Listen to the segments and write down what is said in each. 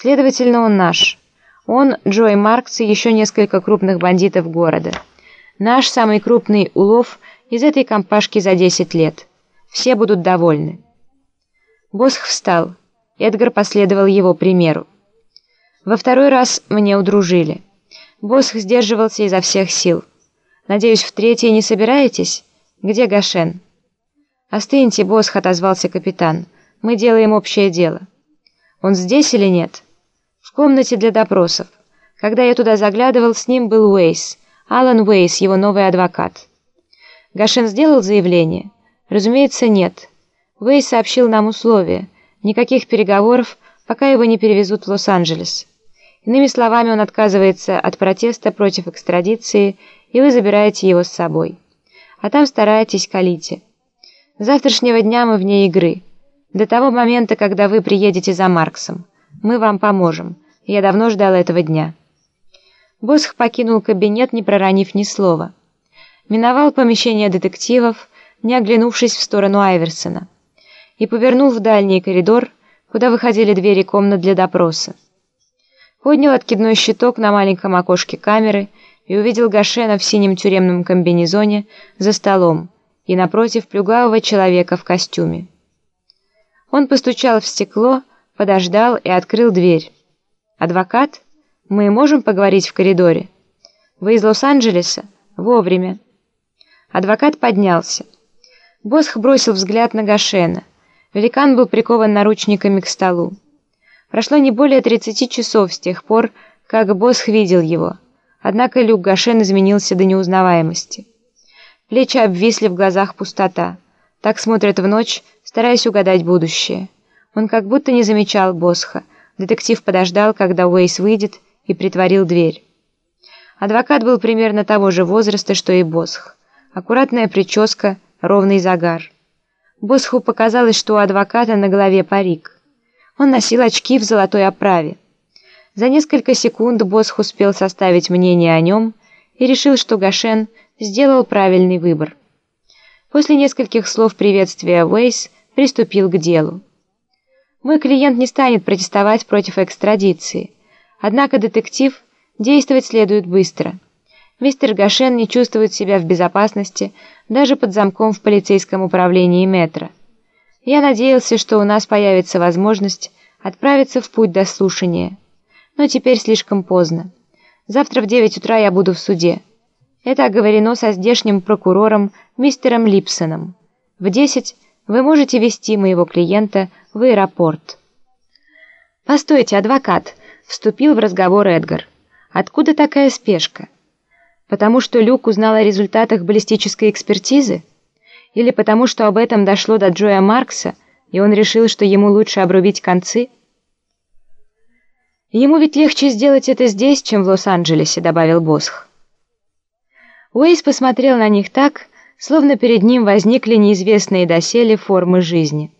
Следовательно, он наш. Он, Джой Маркс и еще несколько крупных бандитов города. Наш самый крупный улов из этой компашки за 10 лет. Все будут довольны. Босх встал. Эдгар последовал его примеру. Во второй раз мне удружили. Босх сдерживался изо всех сил. Надеюсь, в третий не собираетесь? Где Гашен? «Остыньте, Босх», — отозвался капитан. «Мы делаем общее дело». «Он здесь или нет?» «В комнате для допросов. Когда я туда заглядывал, с ним был Уэйс. Алан Уэйс, его новый адвокат». Гашен сделал заявление? «Разумеется, нет. Уэйс сообщил нам условия. Никаких переговоров, пока его не перевезут в Лос-Анджелес. Иными словами, он отказывается от протеста против экстрадиции, и вы забираете его с собой. А там стараетесь калите. С завтрашнего дня мы вне игры. До того момента, когда вы приедете за Марксом. Мы вам поможем. Я давно ждал этого дня». Босх покинул кабинет, не проронив ни слова. Миновал помещение детективов, не оглянувшись в сторону Айверсона, и повернул в дальний коридор, куда выходили двери комнат для допроса. Поднял откидной щиток на маленьком окошке камеры и увидел Гашена в синем тюремном комбинезоне за столом, и напротив плюгавого человека в костюме. Он постучал в стекло, подождал и открыл дверь. «Адвокат? Мы можем поговорить в коридоре? Вы из Лос-Анджелеса? Вовремя». Адвокат поднялся. Босх бросил взгляд на Гашена. Великан был прикован наручниками к столу. Прошло не более 30 часов с тех пор, как Босх видел его. Однако Люк Гашен изменился до неузнаваемости. Плечи обвисли в глазах пустота. Так смотрят в ночь, стараясь угадать будущее. Он как будто не замечал Босха. Детектив подождал, когда Уэйс выйдет, и притворил дверь. Адвокат был примерно того же возраста, что и Босх. Аккуратная прическа, ровный загар. Босху показалось, что у адвоката на голове парик. Он носил очки в золотой оправе. За несколько секунд Босх успел составить мнение о нем и решил, что Гашен сделал правильный выбор. После нескольких слов приветствия Уэйс приступил к делу. Мой клиент не станет протестовать против экстрадиции, однако детектив действовать следует быстро. Мистер Гашен не чувствует себя в безопасности даже под замком в полицейском управлении метро. Я надеялся, что у нас появится возможность отправиться в путь до слушания, но теперь слишком поздно. Завтра в 9 утра я буду в суде. Это оговорено со здешним прокурором мистером Липсоном. В 10 вы можете вести моего клиента в аэропорт. «Постойте, адвокат!» — вступил в разговор Эдгар. «Откуда такая спешка? Потому что Люк узнал о результатах баллистической экспертизы? Или потому что об этом дошло до Джоя Маркса, и он решил, что ему лучше обрубить концы?» «Ему ведь легче сделать это здесь, чем в Лос-Анджелесе», — добавил Босх. Уэйс посмотрел на них так, словно перед ним возникли неизвестные доселе формы жизни.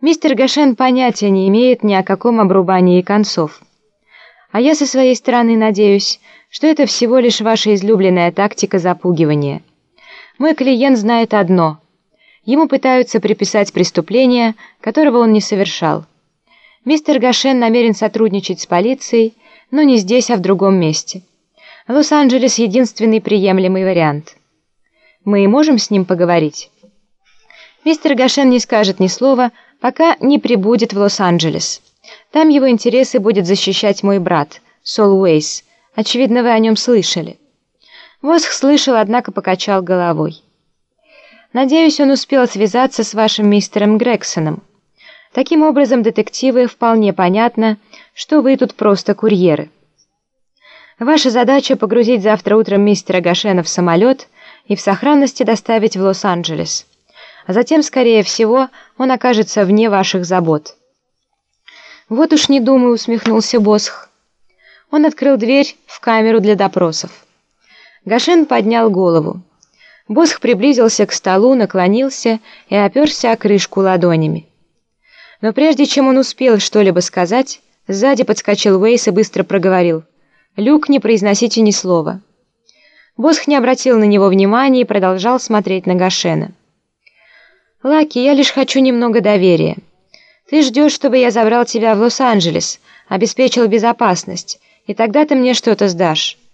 Мистер Гашен понятия не имеет ни о каком обрубании концов. А я со своей стороны надеюсь, что это всего лишь ваша излюбленная тактика запугивания. Мой клиент знает одно. Ему пытаются приписать преступление, которого он не совершал. Мистер Гашен намерен сотрудничать с полицией, но не здесь, а в другом месте. Лос-Анджелес — единственный приемлемый вариант. Мы можем с ним поговорить? Мистер Гашен не скажет ни слова, пока не прибудет в Лос-Анджелес. Там его интересы будет защищать мой брат, Сол Уэйс. Очевидно, вы о нем слышали. Восх слышал, однако покачал головой. Надеюсь, он успел связаться с вашим мистером Грексоном. Таким образом, детективы, вполне понятно, что вы тут просто курьеры. Ваша задача погрузить завтра утром мистера Гашена в самолет и в сохранности доставить в Лос-Анджелес. А затем, скорее всего, он окажется вне ваших забот. Вот уж не думаю, усмехнулся Босх. Он открыл дверь в камеру для допросов. Гашен поднял голову. Босх приблизился к столу, наклонился и оперся о крышку ладонями. Но прежде чем он успел что-либо сказать, сзади подскочил Уэйс и быстро проговорил — Люк, не произносите ни слова. Босх не обратил на него внимания и продолжал смотреть на Гашена. «Лаки, я лишь хочу немного доверия. Ты ждешь, чтобы я забрал тебя в Лос-Анджелес, обеспечил безопасность, и тогда ты мне что-то сдашь.